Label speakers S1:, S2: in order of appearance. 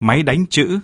S1: máy đánh chữ.